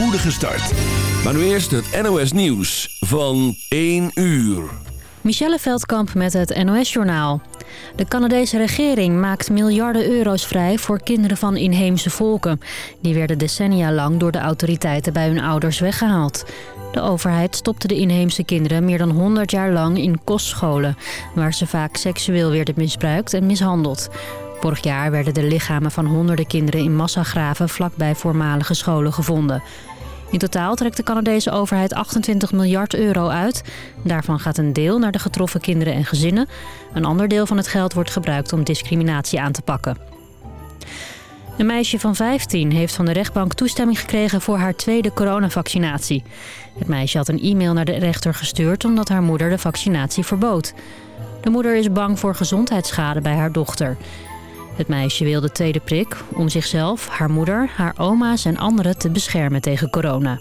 spoedige start. Maar nu eerst het NOS Nieuws van 1 uur. Michelle Veldkamp met het NOS-journaal. De Canadese regering maakt miljarden euro's vrij voor kinderen van inheemse volken. Die werden decennia lang door de autoriteiten bij hun ouders weggehaald. De overheid stopte de inheemse kinderen meer dan 100 jaar lang in kostscholen... waar ze vaak seksueel werden misbruikt en mishandeld. Vorig jaar werden de lichamen van honderden kinderen in massagraven vlakbij voormalige scholen gevonden. In totaal trekt de Canadese overheid 28 miljard euro uit. Daarvan gaat een deel naar de getroffen kinderen en gezinnen. Een ander deel van het geld wordt gebruikt om discriminatie aan te pakken. Een meisje van 15 heeft van de rechtbank toestemming gekregen voor haar tweede coronavaccinatie. Het meisje had een e-mail naar de rechter gestuurd omdat haar moeder de vaccinatie verbood. De moeder is bang voor gezondheidsschade bij haar dochter. Het meisje wil de tweede prik om zichzelf, haar moeder, haar oma's en anderen te beschermen tegen corona.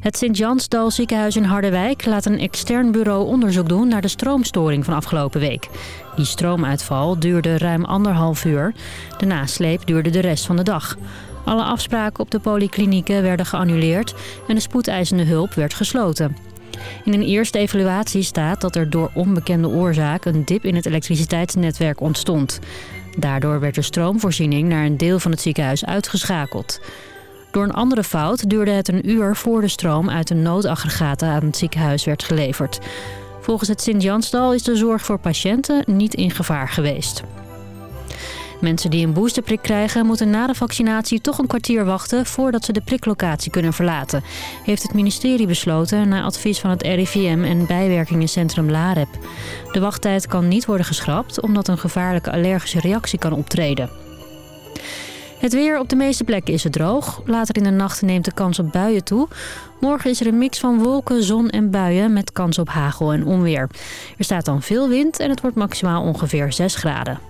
Het Sint-Jansdal ziekenhuis in Harderwijk laat een extern bureau onderzoek doen naar de stroomstoring van afgelopen week. Die stroomuitval duurde ruim anderhalf uur. De nasleep duurde de rest van de dag. Alle afspraken op de polyklinieken werden geannuleerd en de spoedeisende hulp werd gesloten. In een eerste evaluatie staat dat er door onbekende oorzaak een dip in het elektriciteitsnetwerk ontstond. Daardoor werd de stroomvoorziening naar een deel van het ziekenhuis uitgeschakeld. Door een andere fout duurde het een uur voor de stroom uit een noodaggregaat aan het ziekenhuis werd geleverd. Volgens het Sint-Jansdal is de zorg voor patiënten niet in gevaar geweest. Mensen die een boosterprik krijgen moeten na de vaccinatie toch een kwartier wachten voordat ze de priklocatie kunnen verlaten. Heeft het ministerie besloten na advies van het RIVM en bijwerkingencentrum LAREP. De wachttijd kan niet worden geschrapt omdat een gevaarlijke allergische reactie kan optreden. Het weer op de meeste plekken is het droog. Later in de nacht neemt de kans op buien toe. Morgen is er een mix van wolken, zon en buien met kans op hagel en onweer. Er staat dan veel wind en het wordt maximaal ongeveer 6 graden.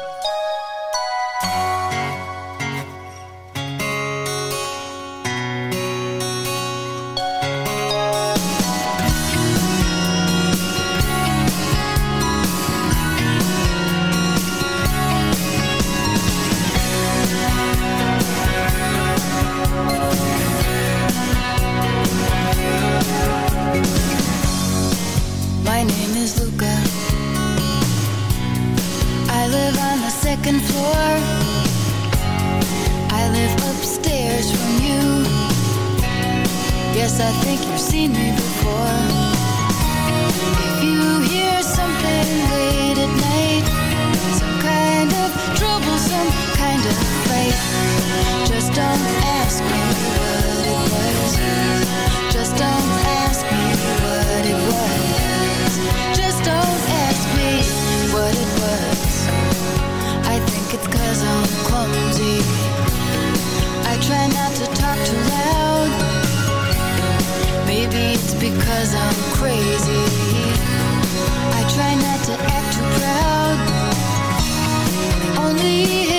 Luca. I live on the second floor. I live upstairs from you. Yes, I think you've seen me before. If you hear something late at night, some kind of trouble, some kind of fight, just don't ask me what try not to talk too loud. Maybe it's because I'm crazy. I try not to act too proud. Only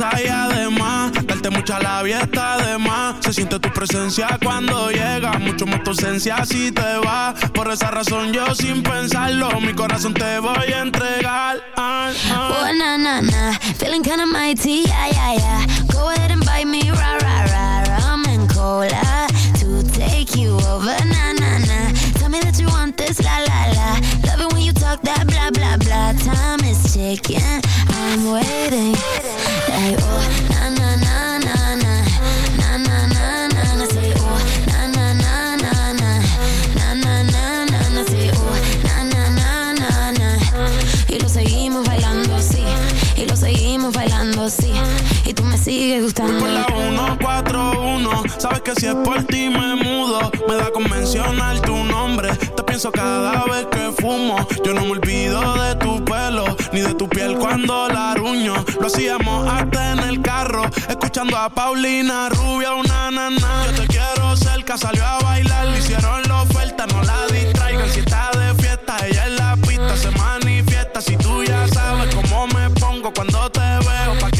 y además, darte mucha labia está de más. Se siente tu presencia cuando llega, mucho más tu ausencia si te va. Por esa razón yo sin pensarlo, mi corazón te voy a entregar. Ah, ah. Oh, na, na, na, feeling kinda mighty, yeah, yeah, yeah. Go ahead and bite me, rah, rah, rah, rum and cola. To take you over, na, na, na. Tell me that you want this, la, la, la. Love it when you talk that, blah, blah, blah. Time quién I'm waiting. Like, oh, na na na na na. Na na na na na. Say, oh, na na na na na. Na na na na na. Say, oh, na na na na na. Y lo seguimos bailando así. Y lo seguimos bailando así. Y tú me sigues gustando. Por la 141, sabes que si es por ti me mudo. Me da con mencionar tu nombre. Te pienso cada vez que fumo. Yo no me olvido de tu pelo, ni de tu piel cuando la ruño. Lo hacíamos hasta en el carro, escuchando a Paulina Rubia, una nana. Yo te quiero cerca, salió a bailar, le hicieron la oferta, no la distraigan. Si está de fiesta, ella en la pista se manifiesta. Si tú ya sabes cómo me pongo cuando te veo, pa' que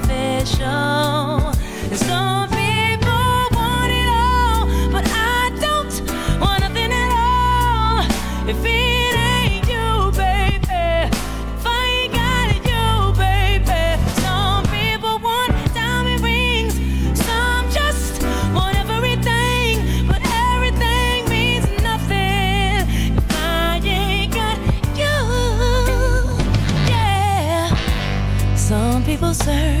Some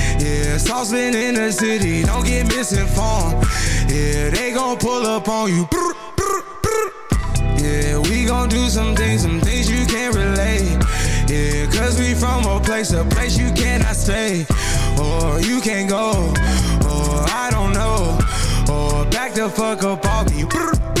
Yeah, saucepan in the city, don't get misinformed. Yeah, they gon' pull up on you. Yeah, we gon' do some things, some things you can't relate. Yeah, cause we from a place, a place you cannot stay. Or you can't go, or I don't know. Or back the fuck up off me.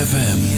ZFM.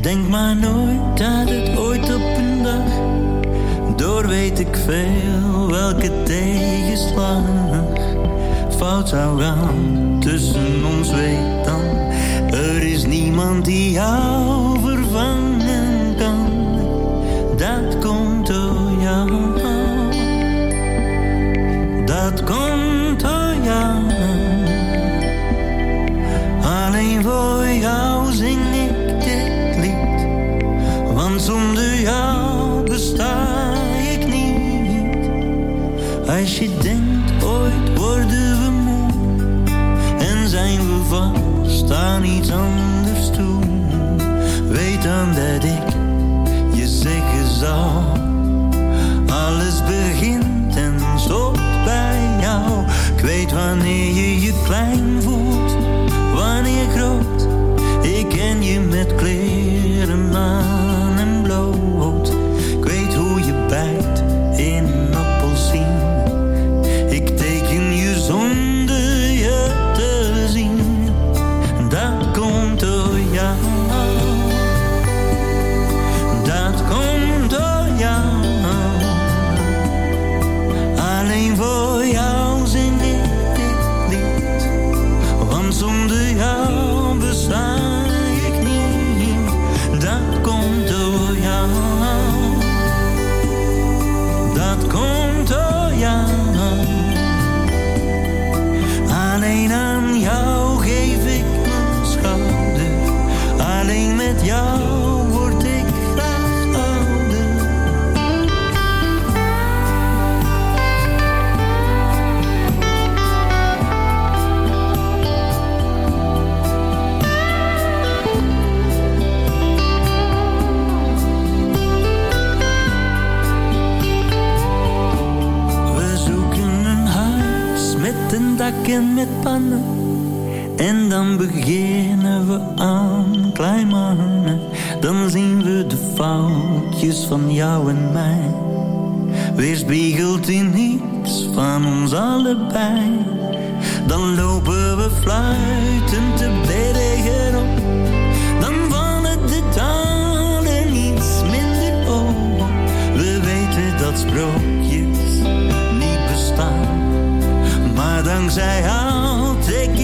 Denk maar nooit dat het ooit op een dag. Door weet ik veel welke tegenslag fout zou gaan. Tussen ons weet dan er is niemand die jou vervangen kan. Dat komt door jou. Dat komt door jou. Alleen voor zonder jou besta ik niet als je denkt ooit worden we moe en zijn we vast aan iets anders toe. Weet dan dat ik je zeggen zal. Alles begint en stopt bij jou. Ik weet wanneer je je klein voelt, van jou en mij. Weerspiegeld in iets van ons allebei. Dan lopen we fluitend te bergen op. Dan vallen de talen iets minder op. We weten dat sprookjes niet bestaan. Maar dankzij jou trek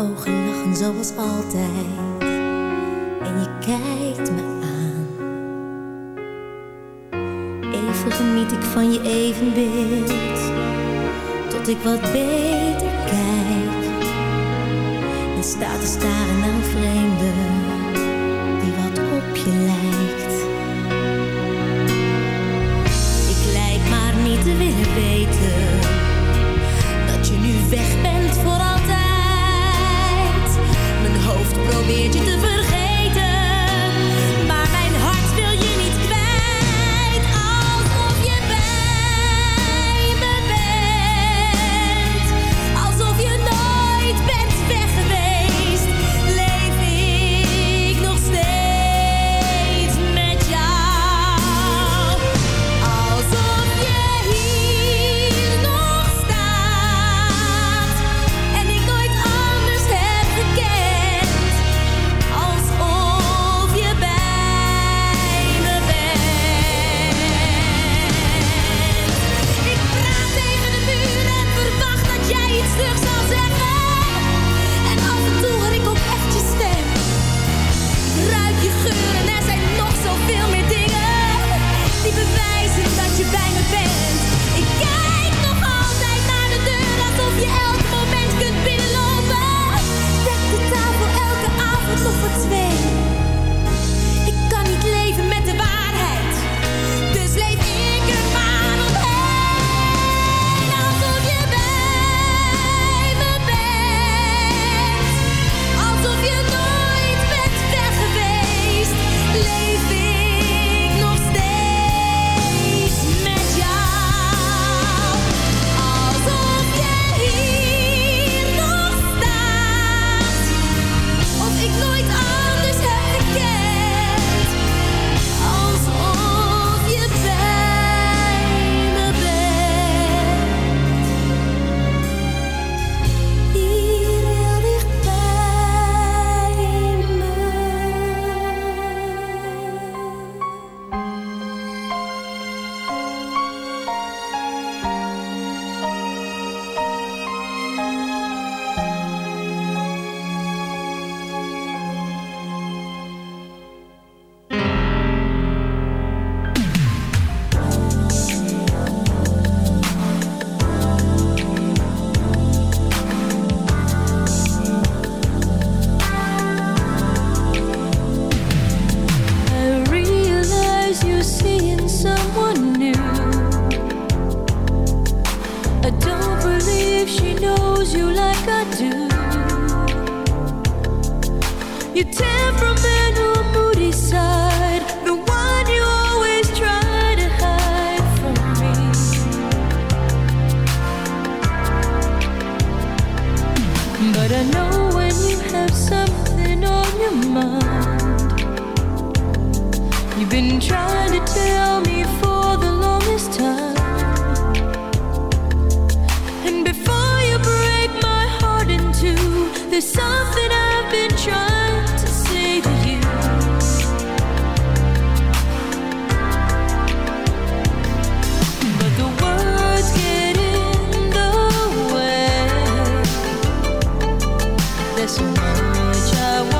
ogen lachen zoals altijd en je kijkt me aan. Even geniet ik van je evenbeeld, tot ik wat beter kijk. En sta te staren aan vreemde, die wat op je lijkt. Ik lijk maar niet te willen weten, dat je nu weg bent voor probeert je te vergeten. this much I want.